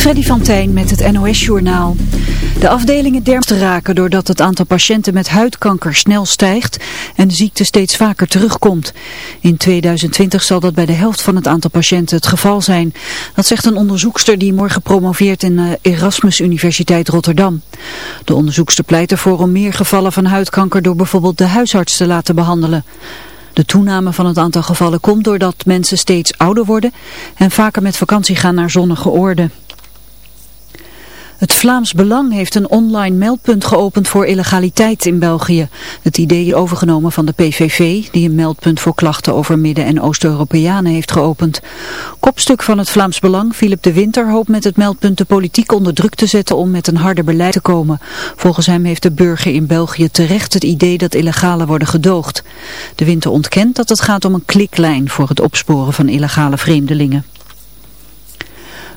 Freddy van Tijn met het NOS-journaal. De afdelingen derm te raken doordat het aantal patiënten met huidkanker snel stijgt en de ziekte steeds vaker terugkomt. In 2020 zal dat bij de helft van het aantal patiënten het geval zijn. Dat zegt een onderzoekster die morgen promoveert in de Erasmus Universiteit Rotterdam. De onderzoekster pleit ervoor om meer gevallen van huidkanker door bijvoorbeeld de huisarts te laten behandelen. De toename van het aantal gevallen komt doordat mensen steeds ouder worden en vaker met vakantie gaan naar zonnige oorden. Het Vlaams Belang heeft een online meldpunt geopend voor illegaliteit in België. Het idee overgenomen van de PVV, die een meldpunt voor klachten over Midden- en Oost-Europeanen heeft geopend. Kopstuk van het Vlaams Belang, Philip de Winter, hoopt met het meldpunt de politiek onder druk te zetten om met een harder beleid te komen. Volgens hem heeft de burger in België terecht het idee dat illegalen worden gedoogd. De Winter ontkent dat het gaat om een kliklijn voor het opsporen van illegale vreemdelingen.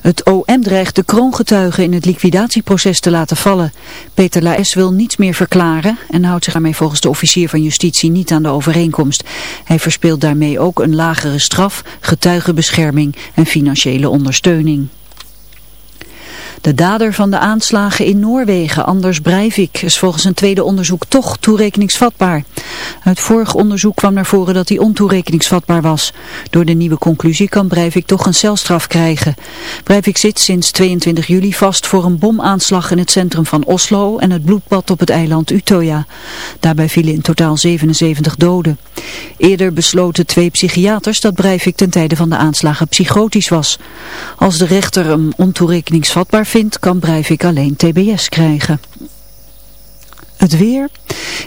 Het OM dreigt de kroongetuigen in het liquidatieproces te laten vallen. Peter Laes wil niets meer verklaren en houdt zich daarmee volgens de officier van justitie niet aan de overeenkomst. Hij verspeelt daarmee ook een lagere straf, getuigenbescherming en financiële ondersteuning. De dader van de aanslagen in Noorwegen, Anders Breivik, is volgens een tweede onderzoek toch toerekeningsvatbaar. Uit vorig onderzoek kwam naar voren dat hij ontoerekeningsvatbaar was. Door de nieuwe conclusie kan Breivik toch een celstraf krijgen. Breivik zit sinds 22 juli vast voor een bomaanslag in het centrum van Oslo en het bloedbad op het eiland Utøya. Daarbij vielen in totaal 77 doden. Eerder besloten twee psychiaters dat Breivik ten tijde van de aanslagen psychotisch was. Als de rechter hem ontoerekeningsvatbaar vindt, kan Breivik alleen tbs krijgen. Het weer.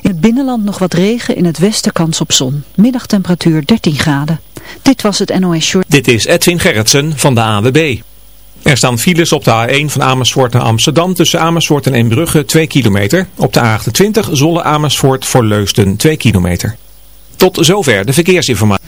In het binnenland nog wat regen, in het westen kans op zon. Middagtemperatuur 13 graden. Dit was het NOS Short. Dit is Edwin Gerritsen van de AWB. Er staan files op de A1 van Amersfoort naar Amsterdam tussen Amersfoort en Eembrugge 2 kilometer. Op de A28 Zolle Amersfoort voor Leusden 2 kilometer. Tot zover de verkeersinformatie.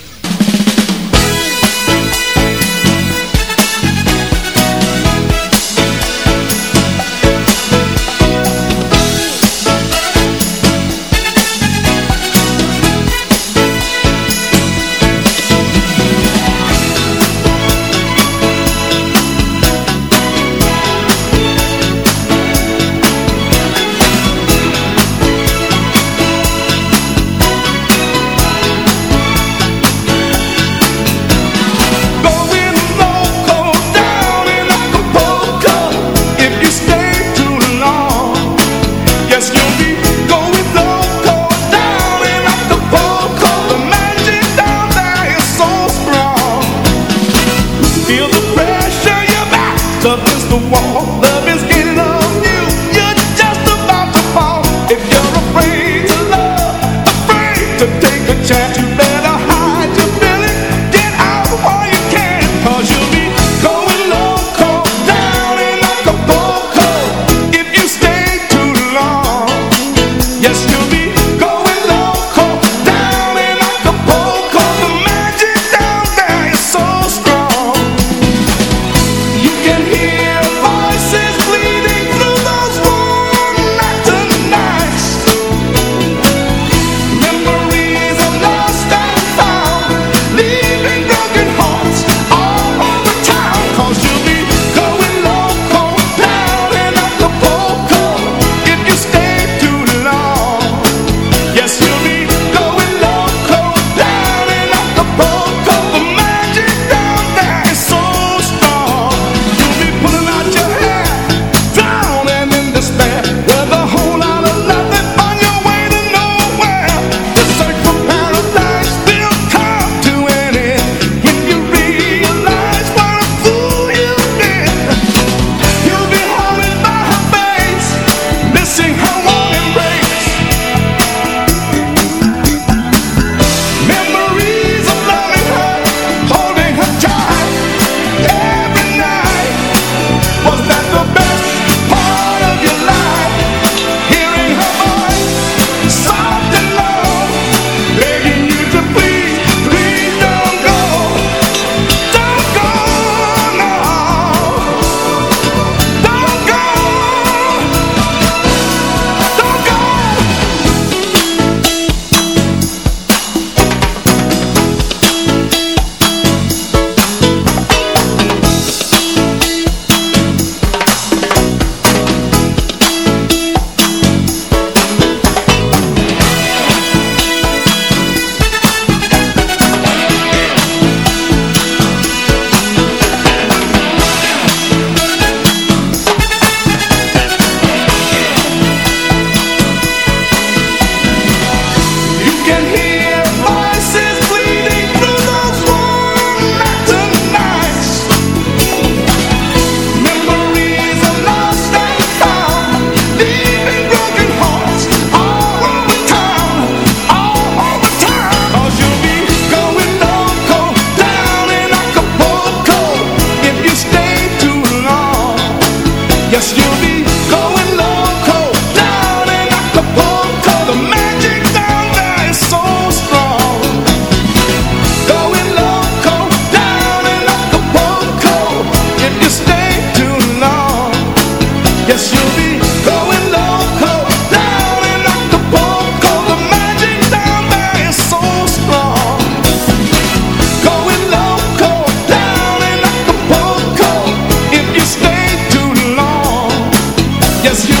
Yes, you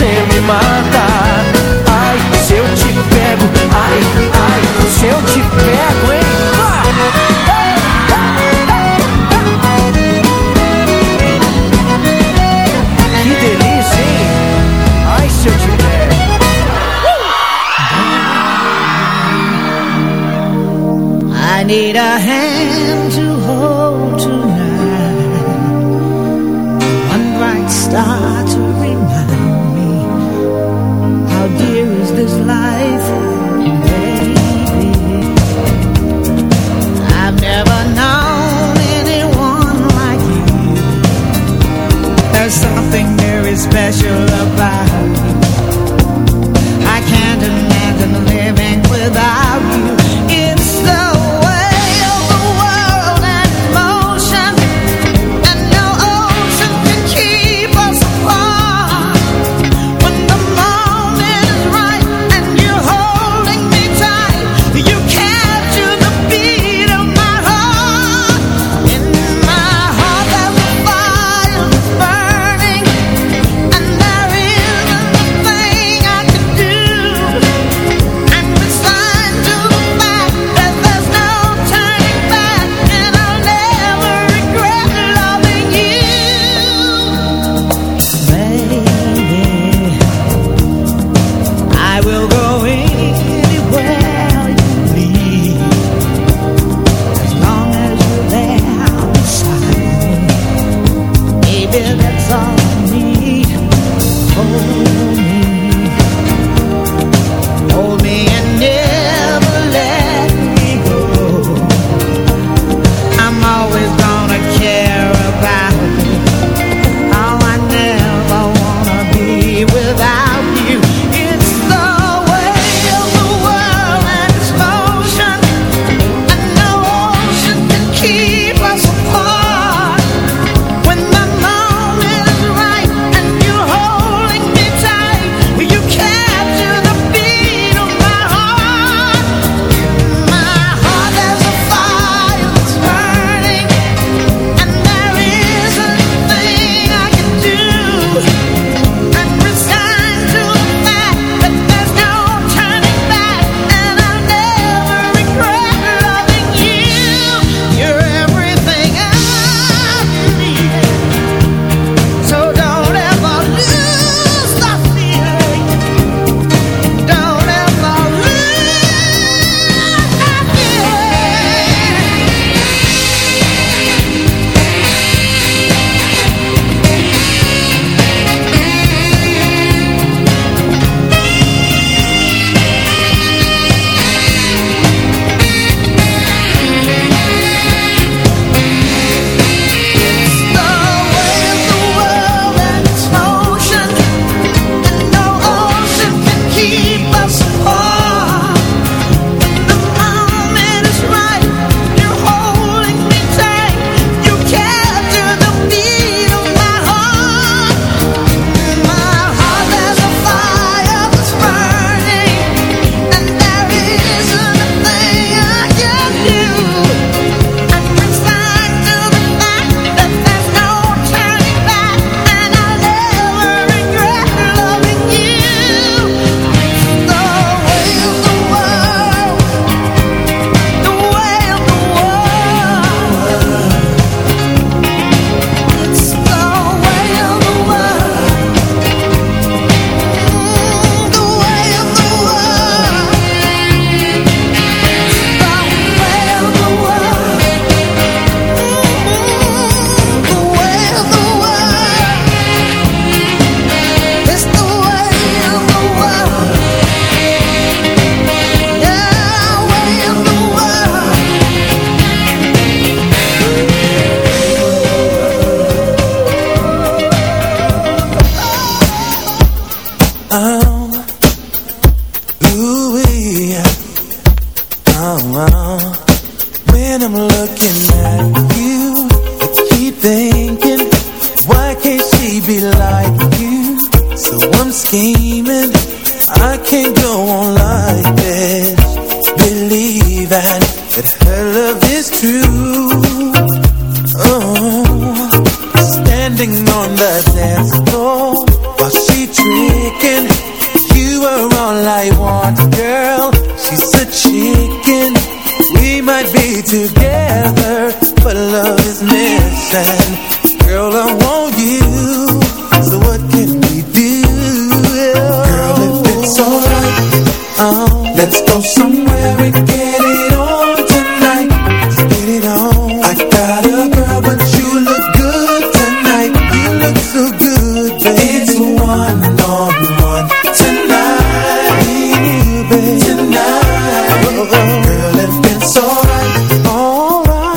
Você me mata. Ai, se eu te pego, ai, ai, se eu te pego, hein? Que delícia, hein? Ai, se eu te pego. I need a hand to hold your love by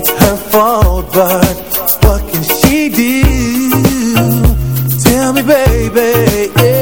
It's her fault, but what can she do? Tell me, baby. Yeah.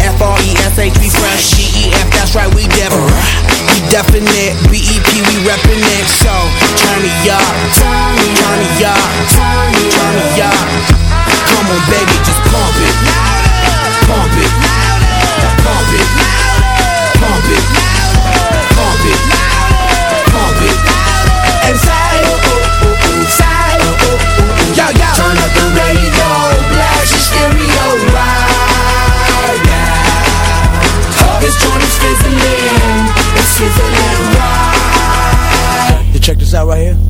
Shit. F-R-E-S-H, we fresh. G-E-F, that's right, we different. We definite. B-E-P, we reppin' it. So, turn me up. Turn me up. Turn me up. Come on, baby, just pump it. Pump it. Pump it. Pump it. Pump it. Pump it. And say, oh, oh, oh, say, oh, oh, oh. Yo, yo. Turn up the radio, You check this out right here.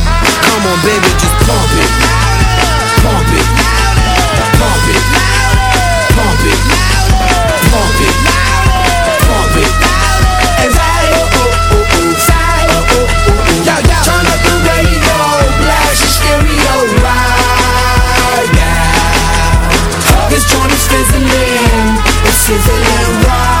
Come on, baby, just pump it. Pump it. Pump it. Pump it. Pump it. Pump it. And say, oh, oh, oh, oh. Say, oh, oh, oh, oh. Yo, yo. Turn up the radio, blast your stereo right now. This joint is fizzling, it's sizzling right.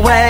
away.